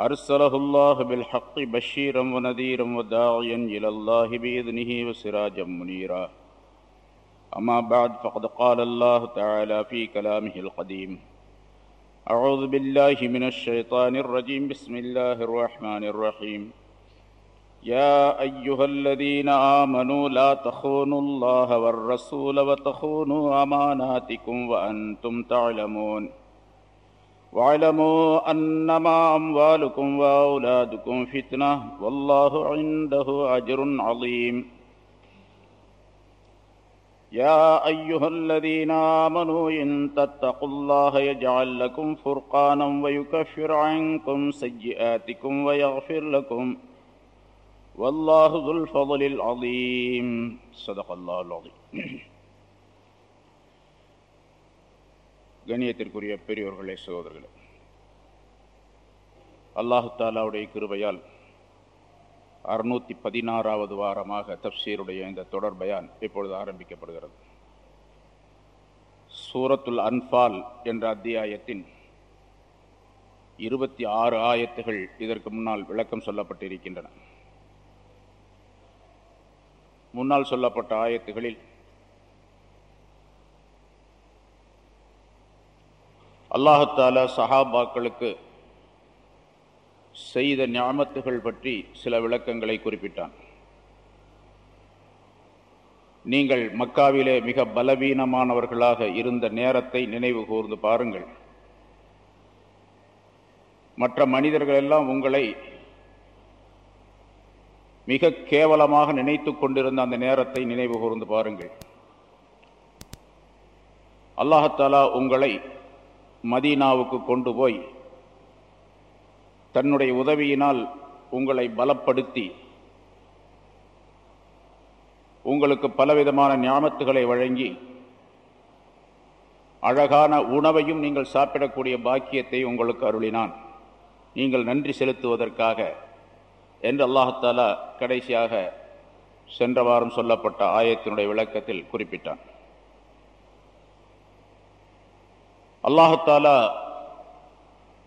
أرسله الله بالحق بشيرا ونذيرا وداعيا إلى الله بإذنه وسراجا منيرا. أما بعد، فقد قال الله تعالى في كلامه القديم أعوذ بالله من الشيطان الرجيم. بسم الله الرحمن الرحيم. يا أيها الذين آمنوا، لا تخونوا الله والرسول وتخونوا أماناتكم وأنتم تعلمون. واعلموا أنما أموالكم وأولادكم فتنة والله عنده أجر عظيم. يا أيها الذين آمنوا إن تتقوا الله يجعل لكم فرقانا ويكفر عنكم سيئاتكم ويغفر لكم. والله ذو الفضل العظيم. صدق الله العظيم. கணியத்திற்குரிய பெரியோர்களே சகோதரர்களே. அல்லாஹு தாலாவுடைய கிருபையால் அறுநூத்தி பதினாறாவது வாரமாக தப்சீருடைய இந்த தொடர் பயான் இப்பொழுது ஆரம்பிக்கப்படுகிறது. சூரத்துல் அன்பால் என்ற அத்தியாயத்தின் இருபத்தி ஆறு ஆயத்துகள் இதற்கு முன்னால் விளக்கம் சொல்லப்பட்டிருக்கின்றன. முன்னால் சொல்லப்பட்ட ஆயத்துகளில் அல்லாஹத்தால சஹாபாக்களுக்கு செய்த ஞாமத்துகள் பற்றி சில விளக்கங்களை குறிப்பிட்டான். நீங்கள் மக்காவிலே மிக பலவீனமானவர்களாக இருந்த நேரத்தை நினைவு கூர்ந்து பாருங்கள். மற்ற மனிதர்கள் எல்லாம் உங்களை மிக கேவலமாக நினைத்து கொண்டிருந்த அந்த நேரத்தை நினைவு கூர்ந்து பாருங்கள். அல்லாஹத்தாலா உங்களை மதீனாவுக்கு கொண்டு போய் தன்னுடைய உதவியினால் உங்களை பலப்படுத்தி உங்களுக்கு பலவிதமான ஞாபகத்துகளை வழங்கி அழகான உணவையும் நீங்கள் சாப்பிடக்கூடிய பாக்கியத்தை உங்களுக்கு அருளினான். நீங்கள் நன்றி செலுத்துவதற்காக என்று அல்லாஹாலா கடைசியாக சென்ற வாரம் சொல்லப்பட்ட ஆயத்தினுடைய விளக்கத்தில் குறிப்பிட்டான். அல்லாஹாலா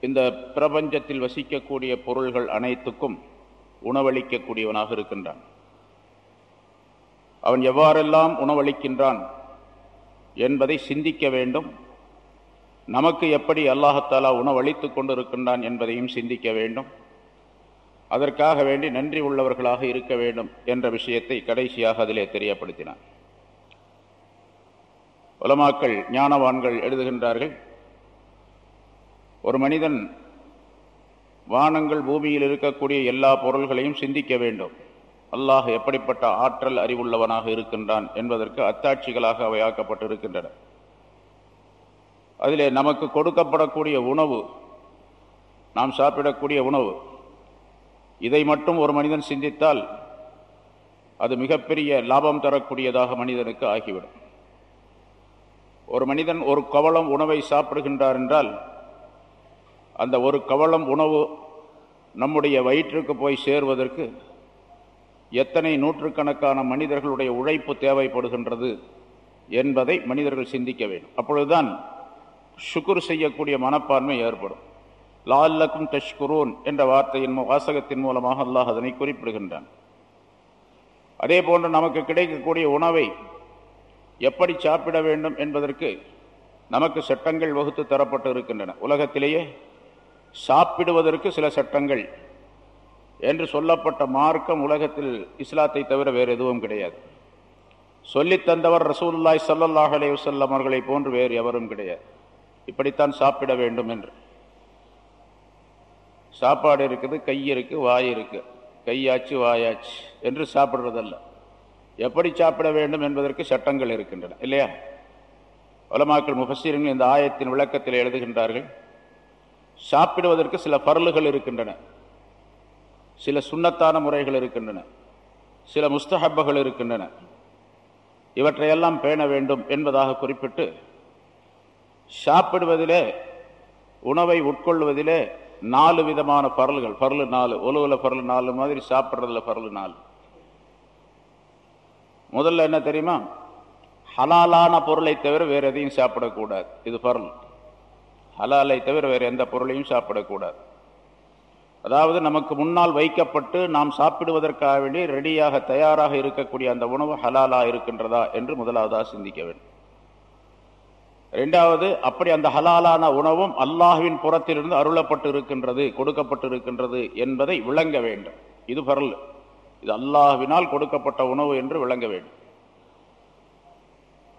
இந்த பிரபஞ்சத்தில் வசிக்கக்கூடிய பொருள்கள் அனைத்துக்கும் உணவளிக்கக்கூடியவனாக இருக்கின்றான். அவன் எவ்வாறெல்லாம் உணவளிக்கின்றான் என்பதை சிந்திக்க வேண்டும். நமக்கு எப்படி அல்லாஹத்தாலா உணவளித்துக் கொண்டிருக்கின்றான் என்பதையும் சிந்திக்க வேண்டும். அதற்காக வேண்டி நன்றி உள்ளவர்களாக இருக்க வேண்டும் என்ற விஷயத்தை கடைசியாக அதிலே தெரியப்படுத்தினான். உலமாக்கள் ஞானவான்கள் எழுதுகின்றார்கள். ஒரு மனிதன் வானங்கள் பூமியில் இருக்கக்கூடிய எல்லா பொருள்களையும் சிந்திக்க வேண்டும். அல்லாஹ் எப்படிப்பட்ட ஆற்றல் அறிவுள்ளவனாக இருக்கின்றான் என்பதற்கு அத்தாட்சிகளாக அவை ஆக்கப்பட்டிருக்கின்றன. அதிலே நமக்கு கொடுக்கப்படக்கூடிய உணவு நாம் சாப்பிடக்கூடிய உணவு இதை மட்டும் ஒரு மனிதன் சிந்தித்தால் அது மிகப்பெரிய லாபம் தரக்கூடியதாக மனிதனுக்கு ஆகிவிடும். ஒரு மனிதன் ஒரு கவளம் உணவை சாப்பிடுகின்றார் என்றால் அந்த ஒரு கவளம் உணவு நம்முடைய வயிற்றுக்கு போய் சேர்வதற்கு எத்தனை நூற்றுக்கணக்கான மனிதர்களுடைய உழைப்பு தேவைப்படுகின்றது என்பதை மனிதர்கள் சிந்திக்க வேண்டும். அப்பொழுதுதான் சுக்குர் செய்யக்கூடிய மனப்பான்மை ஏற்படும். லால்லக்கும் தஷ்குரூன் என்ற வார்த்தையின் வாசகத்தின் மூலமாக அல்லாஹ் அதனை குறிப்பிடுகின்றான். அதே போன்று நமக்கு கிடைக்கக்கூடிய உணவை எப்படி சாப்பிட வேண்டும் என்பதற்கு நமக்கு சட்டங்கள் வகுத்து தரப்பட்டு இருக்கின்றன. உலகத்திலேயே சாப்பிடுவதற்கு சில சட்டங்கள் என்று சொல்லப்பட்ட மார்க்கம் உலகத்தில் இஸ்லாத்தை தவிர வேறு எதுவும் கிடையாது. சொல்லித்தந்தவர் ரசூல்லாய் சல்லல்லாஹ் அலையுசல்லம் அவர்களை போன்று வேறு எவரும் கிடையாது. இப்படித்தான் சாப்பிட வேண்டும் என்று. சாப்பாடு இருக்குது கை இருக்குது வாய் இருக்கு கையாச்சு வாயாச்சு என்று சாப்பிட்றதல்ல எப்படி சாப்பிட வேண்டும் என்பதற்கு சட்டங்கள் இருக்கின்றன இல்லையா? உலமாக்கள் முஃபசீர்கள் இந்த ஆயத்தின் விளக்கத்தில் எழுதுகின்றார்கள். சாப்பிடுவதற்கு சில பரலுகள் இருக்கின்றன. சில சுண்ணத்தான முறைகள் இருக்கின்றன. சில முஸ்தஹப்பகள் இருக்கின்றன. இவற்றையெல்லாம் பேண வேண்டும் என்பதாக குறிப்பிட்டு சாப்பிடுவதிலே உணவை உட்கொள்வதிலே நாலு விதமான பரல்கள். பரலு நாலு ஒலுவில் பரலு நாலு மாதிரி சாப்பிட்றதுல பரலு நாலு. முதல்ல என்ன தெரியுமா? ஹலாலான பொருளை தவிர வேறு எதையும் சாப்பிடக்கூடாது. இது பரல் ஹலாலை தவிர வேற எந்த பொருளையும் சாப்பிடக்கூடாது. அதாவது நமக்கு முன்னால் வைக்கப்பட்டு நாம் சாப்பிடுவதற்காக வேண்டி ரெடியாக தயாராக இருக்கக்கூடிய அந்த உணவு ஹலாலா இருக்கின்றதா என்று முதலாவதாக சிந்திக்க வேண்டும். ரெண்டாவது அப்படி அந்த ஹலாலான உணவும் அல்லாஹுவின் புறத்திலிருந்து அருளப்பட்டு இருக்கின்றது கொடுக்கப்பட்டு இருக்கின்றது என்பதை விளங்க வேண்டும். இது பரல் இது அல்லாஹுவினால் கொடுக்கப்பட்ட உணவு என்று விளங்க வேண்டும்.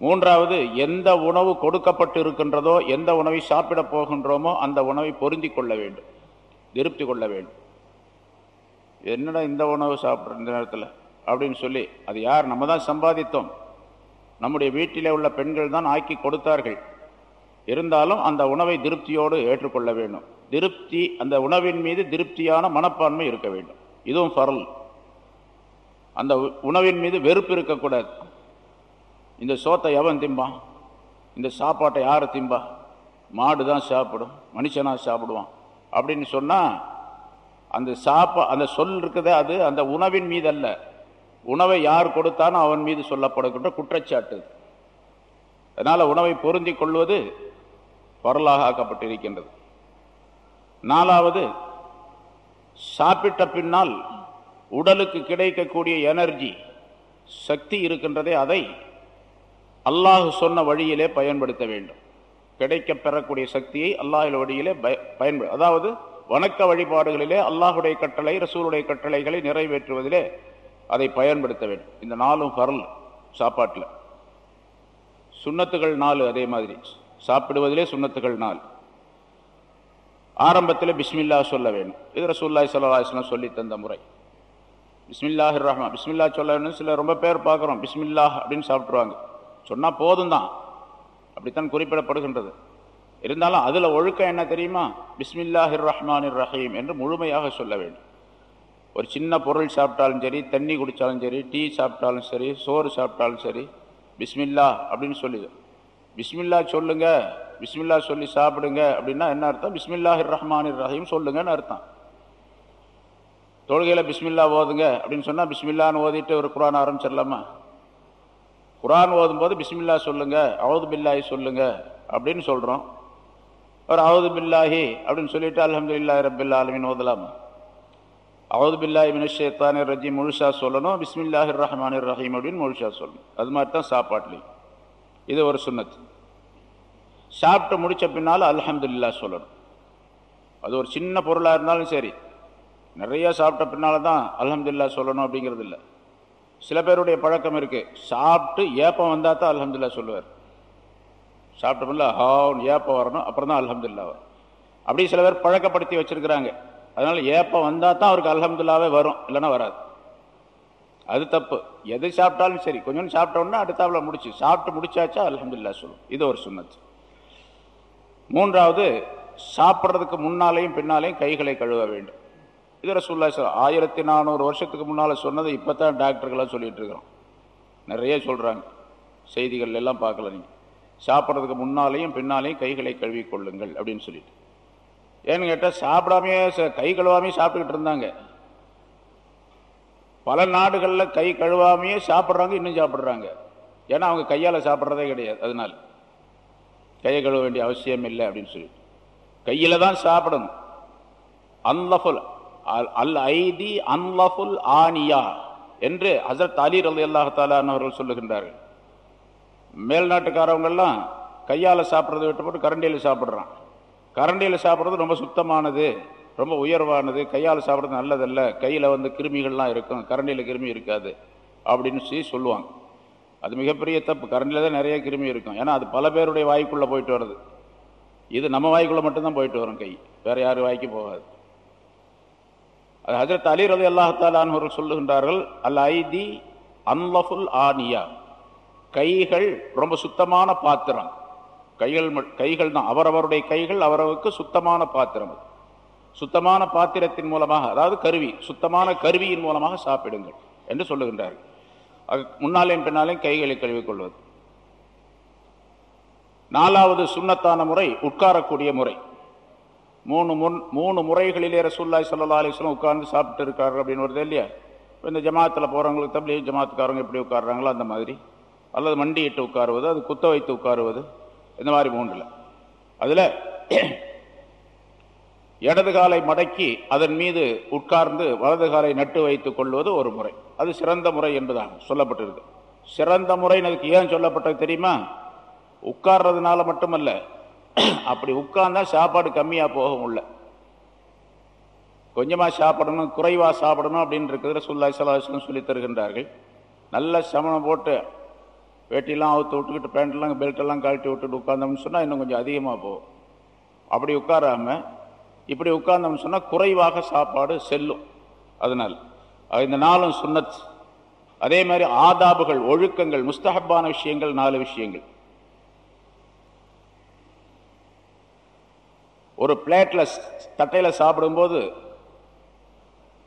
மூன்றாவது எந்த உணவு கொடுக்கப்பட்டு இருக்கின்றதோ எந்த உணவை சாப்பிடப் போகின்றோமோ அந்த உணவை பொருந்தி கொள்ள வேண்டும். திருப்தி கொள்ள வேண்டும். என்னடா இந்த உணவு சாப்பிட்ற இந்த நேரத்தில்? அப்படின்னு சொல்லி அது யார்? நம்ம தான் சம்பாதித்தோம். நம்முடைய வீட்டிலே உள்ள பெண்கள் தான் ஆக்கி கொடுத்தார்கள். இருந்தாலும் அந்த உணவை திருப்தியோடு ஏற்றுக்கொள்ள வேண்டும். திருப்தி அந்த உணவின் மீது திருப்தியான மனப்பான்மை இருக்க வேண்டும். இதுவும் பரல் அந்த உணவின் மீது வெறுப்பு இருக்கக்கூடாது. இந்த சோத்தை எவன் திம்பான்? இந்த சாப்பாட்டை யார் திம்பா? மாடு தான் சாப்பிடும் மனுஷனாக சாப்பிடுவான். அப்படின்னு சொன்னால் அந்த சாப்பா அந்த சொல் இருக்குதே அது அந்த உணவின் மீது அல்ல உணவை யார் கொடுத்தானோ அவன் மீது சொல்லப்படுகின்ற குற்றச்சாட்டு. அதனால் உணவை பொருந்தி கொள்வது பொருளாக ஆக்கப்பட்டிருக்கின்றது. நாலாவது சாப்பிட்ட பின்னால் உடலுக்கு கிடைக்கக்கூடிய எனர்ஜி சக்தி இருக்கின்றதே அதை அல்லாஹ் சொன்ன வழியிலே பயன்படுத்த வேண்டும். கிடைக்க பெறக்கூடிய சக்தியை அல்லாஹில் வழியிலே பயன்படு அதாவது வணக்க வழிபாடுகளிலே அல்லாஹுடைய கட்டளை ரசூலுடைய கட்டளைகளை நிறைவேற்றுவதிலே அதை பயன்படுத்த வேண்டும். இந்த நாளும் பரல் சாப்பாட்டில். சுண்ணத்துகள் நாலு அதே மாதிரி. சாப்பிடுவதிலே சுண்ணத்துகள் நாள் ஆரம்பத்தில் பிஸ்மில்லா சொல்ல வேண்டும். இது ரசூல்லாய் சல்லாஹ் சொல்லி தந்த முறை. பிஸ்மில்லாஹ் ரஹ்மா பிஸ்மில்லா சொல்லணும்னு சில ரொம்ப பேர் பார்க்குறோம். பிஸ்மில்லாஹ் அப்படின்னு சாப்பிட்ருவாங்க சொன்னால் போதும் தான் அப்படித்தான் குறிப்பிடப்படுகின்றது. இருந்தாலும் அதில் ஒழுக்கம் என்ன தெரியுமா? பிஸ்மில்லாஹிர் ரஹ்மான் ரஹீம் என்று முழுமையாக சொல்ல வேண்டும். ஒரு சின்ன பொருள் சாப்பிட்டாலும் சரி தண்ணி குடித்தாலும் சரி டீ சாப்பிட்டாலும் சரி சோறு சாப்பிட்டாலும் சரி பிஸ்மில்லா அப்படின்னு சொல்லிது பிஸ்மில்லா சொல்லுங்க. பிஸ்மில்லா சொல்லி சாப்பிடுங்க அப்படின்னா என்ன அர்த்தம்? பிஸ்மில்லாஹிர் ரஹ்மான் ரஹீம் சொல்லுங்கன்னு அர்த்தம். தொழுகையில் பிஸ்மில்லா ஓதுங்க அப்படின்னு சொன்னால் பிஸ்மில்லான்னு ஓதிட்டு ஒரு குரான் ஆரம்பிச்சிடலாமா? குரான் ஓதும்போது பிஸ்மில்லா சொல்லுங்கள் அவது பில்லாஹி சொல்லுங்கள் அப்படின்னு சொல்கிறோம் ஒரு அவது பில்லாஹி அப்படின்னு சொல்லிட்டு அலமது இல்லா ரபில்லா ஆலமின் ஓதலாமா? அவது பில்லாஹி மினஷேத்தானி ரஜி முழுஷா சொல்லணும் பிஸ்மில்லாஹிர் ரஹ்மான் ரஹீம் அப்படின்னு முழுஷா சொல்லணும். அது மாதிரி தான் சாப்பாட்லையும் இது ஒரு சுண்ணத்து சாப்பிட்டு முடித்த பின்னால் அல்ஹம்துல்லா சொல்லணும். அது ஒரு சின்ன பொருளாக இருந்தாலும் சரி. நிறைய சாப்பிட்ட பின்னால தான் அலமதுல்லா சொல்லணும் அப்படிங்கிறது இல்லை சில பேருடைய பழக்கம் இருக்கு. சாப்பிட்டு ஏப்பம் வந்தால் தான் அலமதுல்லா சொல்லுவார். சாப்பிட்ட பின்னால் ஏப்பம் வரணும் அப்புறம் தான் அலமதுல்லா வரும். அப்படி சில பேர் பழக்கப்படுத்தி வச்சிருக்கிறாங்க. அதனால ஏப்பம் வந்தால் தான் அவருக்கு அலமதுல்லாவே வரும் இல்லைன்னா வராது. அது தப்பு. எது சாப்பிட்டாலும் சரி கொஞ்சம் சாப்பிட்டோன்னா அடுத்தாப்புல முடிச்சு சாப்பிட்டு முடிச்சாச்சா அலமதுல்லா சொல்லும். இது ஒரு சுண்ணத்து. மூன்றாவது சாப்பிட்றதுக்கு முன்னாலேயும் பின்னாலேயும் கைகளை கழுவ வேண்டும். இது ரசூல்லா சார் ஆயிரத்தி நானூறு வருஷத்துக்கு முன்னால் சொன்னதை இப்போ தான் டாக்டர்களாக சொல்லிட்டு இருக்கிறோம். நிறைய சொல்கிறாங்க செய்திகள் எல்லாம் பார்க்கல நீங்கள் சாப்பிட்றதுக்கு முன்னாலேயும் பின்னாலேயும் கைகளை கழுவி கொள்ளுங்கள் அப்படின்னு சொல்லிட்டு. ஏன்னு கேட்டால் சாப்பிடாமையே கை கழுவாமே சாப்பிட்டுக்கிட்டு இருந்தாங்க. பல நாடுகளில் கை கழுவாமையே சாப்பிட்றாங்க இன்னும் சாப்பிட்றாங்க. ஏன்னா அவங்க கையால் சாப்பிட்றதே கிடையாது அதனால. கையை கழுவ வேண்டிய அவசியம் இல்லை அப்படின்னு சொல்லிட்டு. கையில் தான் சாப்பிடணும். அன்லஃபுல் அல் ஐதி அன்லஃபுல் ஆனியா என்று ஹசரத் அலி ரலி அல்லாஹாலான் அவர்கள் சொல்லுகின்றார்கள். மேல்நாட்டுக்காரவங்கெல்லாம் கையால் சாப்பிட்றதை விட்டு போட்டு கரண்டியில் சாப்பிட்றான். கரண்டியில் சாப்பிட்றது ரொம்ப சுத்தமானது ரொம்ப உயர்வானது கையால் சாப்பிட்றது நல்லதல்ல கையில் வந்து கிருமிகள்லாம் இருக்கும் கரண்டியில் கிருமி இருக்காது அப்படின்னு சொல்லி சொல்லுவாங்க. அது மிகப்பெரிய தப்பு. கரண்டில் தான் நிறைய கிருமி இருக்கும். ஏன்னா அது பல பேருடைய வாய்க்குள்ளே போயிட்டு வருது. இது நம்ம வாய்க்குள்ளே மட்டும்தான் போயிட்டு வரும் கை. வேறு யார் வாய்க்கு போகாது. ஹஜரத் அலி ரவி அல்லாஹாலான் அவர்கள் சொல்லுகின்றார்கள் அல் ஐதி அன்லஃபுல் ஆனியா. கைகள் ரொம்ப சுத்தமான பாத்திரம். கைகள் கைகள் தான் அவரவருடைய கைகள் அவரவருக்கு சுத்தமான பாத்திரம் சுத்தமான பாத்திரத்தின் மூலமாக அதாவது கருவி சுத்தமான கருவியின் மூலமாக சாப்பிடுங்கள் என்று சொல்லுகின்றார்கள். முன்னாலேயும் பின்னாலேயும் கைகளை கழுவிக்கொள்வது நாலாவது சுண்ணத்தான முறை உட்காரக்கூடிய முறை. மூணு முன் மூணு முறைகளிலே ரசூல்லாய் சல்லா அலிஸ்லாம் உட்கார்ந்து சாப்பிட்டு இருக்காரு அப்படின்னு வருது இல்லையா? இந்த ஜமாத்தில் போகிறவங்களுக்கு தம்பி ஜமாத்துக்காரங்க எப்படி உட்காடுறாங்களோ அந்த மாதிரி. அல்லது மண்டியிட்டு உட்காருவது அது குத்த வைத்து உட்காருவது இந்த மாதிரி மூன்றில். அதில் இடது காலை மடக்கி அதன் மீது உட்கார்ந்து வலது காலை நட்டு வைத்து கொள்வது ஒரு முறை. அது சிறந்த முறை என்பதாக சொல்லப்பட்டிருக்கு. சிறந்த முறை அதுக்கு ஏன் சொல்லப்பட்டது தெரியுமா? உட்கார்றதுனால மட்டுமல்ல அப்படி உட்கார்ந்தா சாப்பாடு கம்மியாக போகும் உள்ள. கொஞ்சமா சாப்பிடணும் குறைவாக சாப்பிடணும் அப்படின்னு இருக்கிறத சுல்லாய் சலாஹம் சொல்லி தருகின்றார்கள். நல்ல சமணம் போட்டு வேட்டிலாம் அவுத்து விட்டுக்கிட்டு பேண்ட்லாம் பெல்ட் எல்லாம் கழட்டி விட்டுட்டு உட்கார்ந்தோம்னு சொன்னால் இன்னும் கொஞ்சம் அதிகமாக போகும். அப்படி உட்காராம இப்படி உட்கார்ந்தோம்னு சொன்னால் குறைவாக சாப்பாடு செல்லும். அதனால் இந்த நாளும் சுன்னத். அதே மாதிரி ஆதாபுகள் ஒழுக்கங்கள் முஸ்தஹப்பான விஷயங்கள் நாலு விஷயங்கள். ஒரு பிளேட்ல தட்டையில சாப்பிடும்போது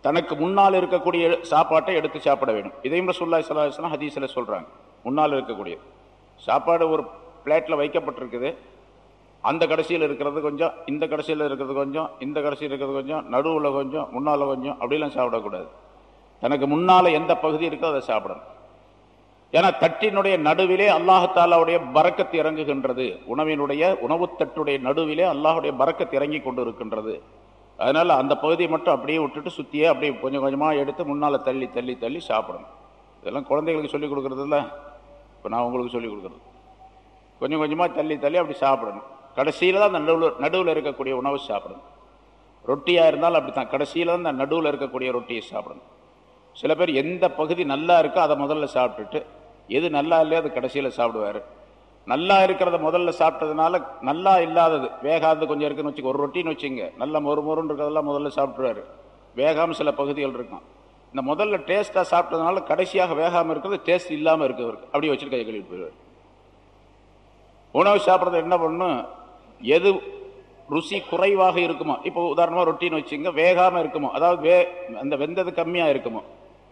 தனக்கு முன்னால் இருக்கக்கூடிய சாப்பாட்டை எடுத்து சாப்பிட வேண்டும். இதையும் ரசூல்லா சலாஹலாம் ஹதீஸில் சொல்கிறாங்க முன்னால் இருக்கக்கூடிய சாப்பாடு ஒரு பிளேட்டில் வைக்கப்பட்டிருக்குது. அந்த கடைசியில் இருக்கிறது கொஞ்சம் இந்த கடைசியில் இருக்கிறது கொஞ்சம் இந்த கடைசியில் இருக்கிறது கொஞ்சம் நடுவில் கொஞ்சம் முன்னால் கொஞ்சம் அப்படிலாம் சாப்பிடக்கூடாது. தனக்கு முன்னால் எந்த பகுதி இருக்கோ அதை சாப்பிடணும். ஏன்னா தட்டினுடைய நடுவிலே அல்லாஹாலாவுடைய பறக்கத்து இறங்குகின்றது. உணவினுடைய உணவுத்தட்டுடைய நடுவிலே அல்லாஹுடைய பறக்கத்து இறங்கி கொண்டு இருக்கின்றது அதனால அந்த பகுதியை மட்டும் அப்படியே விட்டுட்டு சுத்தியே அப்படியே கொஞ்சம் கொஞ்சமாக எடுத்து முன்னால் தள்ளி தள்ளி தள்ளி சாப்பிடணும். இதெல்லாம் குழந்தைகளுக்கு சொல்லிக் கொடுக்கறது இல்லை இப்போ நான் உங்களுக்கு சொல்லிக் கொடுக்குறது. கொஞ்சம் கொஞ்சமாக தள்ளி தள்ளி அப்படி சாப்பிடணும். கடைசியில் தான் அந்த நடுவில் நடுவில் இருக்கக்கூடிய உணவை சாப்பிடணும். ரொட்டியாக இருந்தாலும் அப்படி தான் கடைசியில் தான் அந்த நடுவில் இருக்கக்கூடிய ரொட்டியை சாப்பிடணும். சில பேர் எந்த பகுதி நல்லா இருக்கோ அதை முதல்ல சாப்பிட்டுட்டு எது நல்லா இல்லையோ அது கடைசியில் சாப்பிடுவார். நல்லா இருக்கிறத முதல்ல சாப்பிட்டதுனால நல்லா இல்லாதது வேகாதது கொஞ்சம் இருக்குன்னு வச்சுக்க ஒரு ரொட்டின்னு வச்சுங்க. நல்லா மொறு மொறுன்னு இருக்கிறதெல்லாம் முதல்ல சாப்பிட்ருவார் வேகாமல் சில பகுதிகள் இருக்கும். இந்த முதல்ல டேஸ்ட்டாக சாப்பிட்டதுனால கடைசியாக வேகாமல் இருக்கிறது டேஸ்ட் இல்லாமல் இருக்கிறவருக்கு அப்படி வச்சுட்டு கை கழுவிட்டு போயிடுவார். உணவு சாப்பிட்றது என்ன பண்ணும்? எது ருசி குறைவாக இருக்குமோ இப்போ உதாரணமாக ரொட்டின்னு வச்சுங்க வேகாமல் இருக்குமோ அதாவது வே அந்த வெந்தது கம்மியாக இருக்குமோ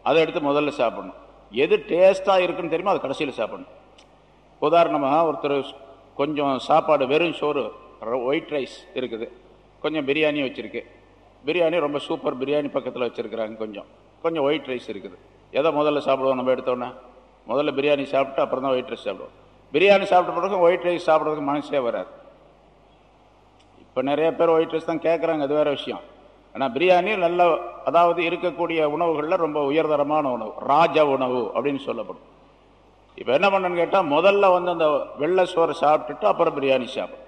அதை எடுத்து முதல்ல சாப்பிடணும். எது டேஸ்ட்டாக இருக்குன்னு தெரியுமோ? அது கடைசியில் சாப்பிடணும். உதாரணமாக ஒருத்தர் கொஞ்சம் சாப்பாடு வெறும் சோறு ஒயிட் ரைஸ் இருக்குது. கொஞ்சம் பிரியாணி வச்சுருக்கு. பிரியாணி ரொம்ப சூப்பர் பிரியாணி பக்கத்தில் வச்சுருக்குறாங்க கொஞ்சம். கொஞ்சம் ஒயிட் ரைஸ் இருக்குது. எதை முதல்ல சாப்பிடுவோம் நம்ம எடுத்தோன்னே முதல்ல பிரியாணி சாப்பிட்டு அப்புறம் தான் ஒயிட் ரைஸ் சாப்பிடுவோம். பிரியாணி சாப்பிட்ட பிறகு ஒயிட் ரைஸ் சாப்பிட்றதுக்கு மனசே வராது. இப்போ நிறைய பேர் ஒயிட் ரைஸ் தான் கேட்குறாங்க அது வேறு விஷயம். ஆனால் பிரியாணி நல்ல அதாவது இருக்கக்கூடிய உணவுகளில் ரொம்ப உயர்தரமான உணவு ராஜ உணவு அப்படின்னு சொல்லப்படும். இப்போ என்ன பண்ணுன்னு கேட்டால் முதல்ல வந்து அந்த வெள்ளை சோறு சாப்பிட்டுட்டு அப்புறம் பிரியாணி சாப்பிடும்.